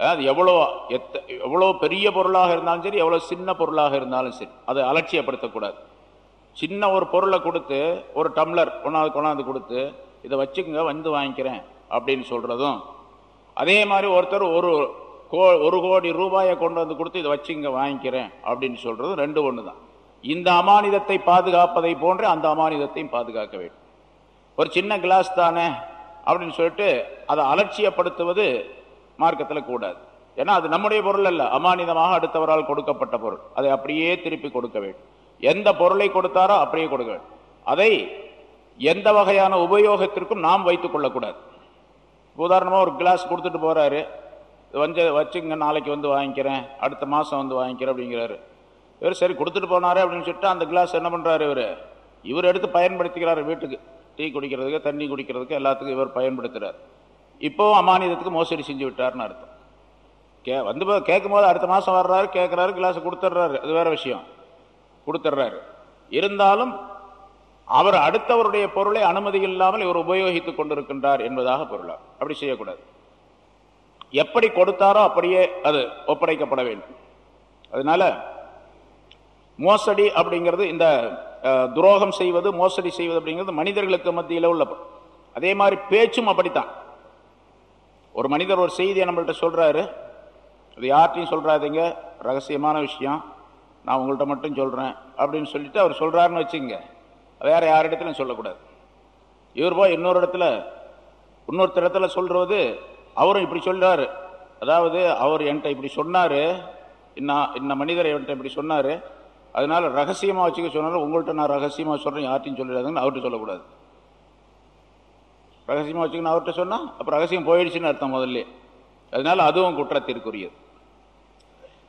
அது எவ்வளோ எத்த எவ்வளோ பெரிய பொருளாக இருந்தாலும் சரி எவ்வளோ சின்ன பொருளாக இருந்தாலும் சரி அதை அலட்சியப்படுத்தக்கூடாது. சின்ன ஒரு பொருளை கொடுத்து ஒரு டம்ளர் கொண்டாந்து கொண்டாந்து கொடுத்து இதை வச்சுக்கோங்க வந்து வாங்கிக்கிறேன் அப்படின்னு சொல்கிறதும் அதே மாதிரி ஒருத்தர் ஒரு கோ ஒரு கோடி ரூபாயை கொண்டு வந்து கொடுத்து இதை வச்சுங்க வாங்கிக்கிறேன் அப்படின்னு சொல்கிறதும் ரெண்டு ஒன்று தான். இந்த அமானிதத்தை பாதுகாப்பதை போன்று அந்த அமானிதத்தையும் பாதுகாக்க வேண்டும். ஒரு சின்ன கிளாஸ் தானே அப்படின்னு சொல்லிட்டு அதை அலட்சியப்படுத்துவது மார்க்கத்தில் கூடாது. ஏன்னா அது நம்முடைய பொருள் அல்ல. அமானிதமாக அடுத்தவரால் கொடுக்கப்பட்ட பொருள். அதை அப்படியே திருப்பி கொடுக்க வேண்டும். எந்த பொருளை கொடுத்தாரோ அப்படியே கொடுக்க வேண்டும். அதை எந்த வகையான உபயோகத்திற்கும் நாம் வைத்துக் கொள்ளக்கூடாது. உதாரணமாக ஒரு கிளாஸ் கொடுத்துட்டு போறாரு. வஞ்ச வந்து வச்சுங்க நாளைக்கு வந்து வாங்கிக்கிறேன். அடுத்த மாதம் வந்து வாங்கிக்கிறேன் அப்படிங்கிறாரு. இவர் சரி கொடுத்துட்டு போனாரு அப்படின்னு சொல்லிட்டு அந்த கிளாஸ் என்ன பண்றாரு இவர்? இவர் எடுத்து பயன்படுத்திக்கிறாரு வீட்டுக்கு. டீ குடிக்கிறதுக்கு தண்ணி குடிக்கிறதுக்கு எல்லாத்துக்கும் இவர் பயன்படுத்துறாரு. இப்போவும் அமானியத்துக்கு மோசடி செஞ்சு விட்டார்னு அர்த்தம். கே வந்து போ- கேட்கும்போது அடுத்த மாதம் வர்றாரு கேட்குறாரு கிளாஸ் கொடுத்துட்றாரு. அது வேற விஷயம். கொடுத்துட்றாரு. இருந்தாலும் அவர் அடுத்தவருடைய பொருளை அனுமதி இல்லாமல் இவர் உபயோகித்துக் கொண்டிருக்கின்றார் என்பதாக பொருளா. அப்படி செய்யக்கூடாது. எப்படி கொடுத்தாரோ அப்படியே அது ஒப்படைக்கப்பட வேண்டும். அதனால மோசடி அப்படிங்கிறது இந்த அஹ், துரோகம் செய்வது மோசடி செய்வது அப்படிங்கிறது மனிதர்களுக்கு மத்தியில் உள்ள அதே மாதிரி பேச்சும் அப்படித்தான். ஒரு மனிதர் ஒரு செய்தியை நம்மள்கிட்ட சொல்கிறாரு அது யார்ட்டையும் சொல்கிறாதீங்க ரகசியமான விஷயம். நான் உங்கள்கிட்ட மட்டும் சொல்கிறேன் அப்படின்னு சொல்லிட்டு அவர் சொல்கிறாருன்னு வச்சுங்க. யாரு இடத்துலையும் சொல்லக்கூடாது. இவர் போய் இன்னொரு இடத்துல இன்னொருத்தர் இடத்துல சொல்கிறது அவரும் இப்படி சொல்கிறாரு அதாவது அவர் என்கிட்ட இப்படி சொன்னார். இன்ன இன்ன மனிதர் என்கிட்ட இப்படி சொன்னார். அதனால் ரகசியமாக வச்சுக்க சொன்னாலும் உங்கள்கிட்ட நான் ரகசியமாக சொல்கிறேன் யார்ட்டையும் சொல்லிடாதுன்னு அவர்கிட்ட சொல்லக்கூடாது. ரகசியமாக வச்சுக்கணும். அவர்கிட்ட சொன்னால் அப்ப ரகசியம் போயிடுச்சுன்னு அர்த்தம் முதல்ல. அதனால அதுவும் குற்றத்திற்குரியது.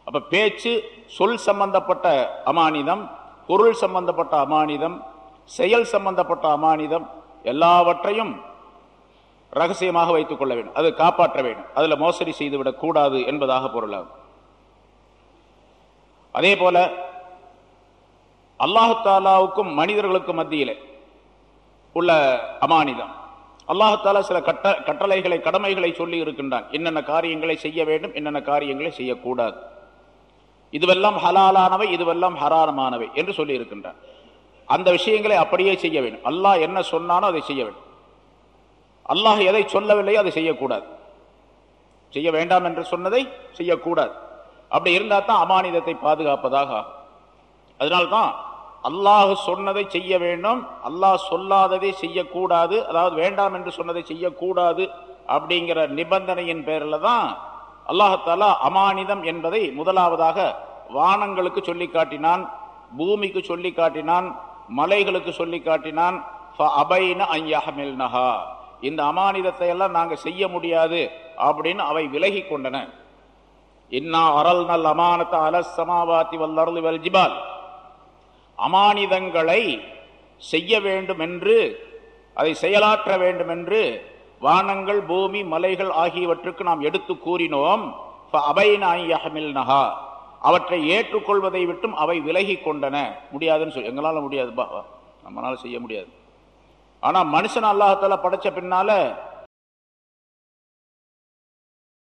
அப்ப பேச்சு சொல் சம்பந்தப்பட்ட அமானிதம் பொருள் சம்பந்தப்பட்ட அமானிதம் செயல் சம்பந்தப்பட்ட அமானிதம் எல்லாவற்றையும் ரகசியமாக வைத்துக் கொள்ள வேண்டும். அது காப்பாற்ற வேண்டும். அதுல மோசடி செய்துவிடக் கூடாது என்பதாக பொருளாகும். அதே போல அல்லாஹு தாலாவுக்கும் மனிதர்களுக்கும் மத்தியில் உள்ள அமானிதம். அல்லாஹால சில கட்ட கட்டளைகளை கடமைகளை சொல்லி இருக்கின்றான். என்னென்ன காரியங்களை செய்ய வேண்டும் என்னென்ன காரியங்களை செய்யக்கூடாது. இதுவெல்லாம் ஹலாலானவை இதுவெல்லாம் ஹரானமானவை என்று சொல்லி இருக்கின்றான். அந்த விஷயங்களை அப்படியே செய்ய வேண்டும். அல்லாஹ் என்ன சொன்னானோ அதை செய்ய வேண்டும். அல்லாஹ் எதை சொல்லவில்லையோ அதை செய்யக்கூடாது. செய்ய வேண்டாம் என்று சொன்னதை செய்யக்கூடாது. அப்படி இருந்தால் தான் அமானிதத்தை பாதுகாப்பதாக அதனால்தான் அல்லாஹ் சொன்னதை செய்ய வேண்டும். அல்லாஹ் சொல்லாததை செய்யக்கூடாது. அதாவது வேண்டாம் என்று சொன்னதை செய்யக்கூடாது அப்படிங்கிற நிபந்தனையின் பேரில் தான் அல்லாஹாலா அமானிதம் என்பதை முதலாவதாக வானங்களுக்கு சொல்லி காட்டினான் பூமிக்கு சொல்லி காட்டினான் மலைகளுக்கு சொல்லி காட்டினான். அபைன இந்த அமானிதத்தை எல்லாம் நாங்கள் செய்ய முடியாது அப்படின்னு அவை விலகி கொண்டன. இன்னா அரல் நல் அமானத்த அலஸ் சமாவாத்தி வல்லருள் ஜிபால். அமானிதங்களை செய்ய வேண்டும் என்று அதை செயலாற்ற வேண்டும் என்று வானங்கள் பூமி மலைகள் ஆகியவற்றுக்கு நாம் எடுத்து கூறினோம். நகா அவற்றை ஏற்றுக்கொள்வதை விட்டும் அவை விலகி கொண்டன. முடியாதுன்னு சொல்லி எங்களால் முடியாது நம்மளால செய்ய முடியாது. ஆனால் மனுஷன் அல்லாஹால படைச்ச பின்னால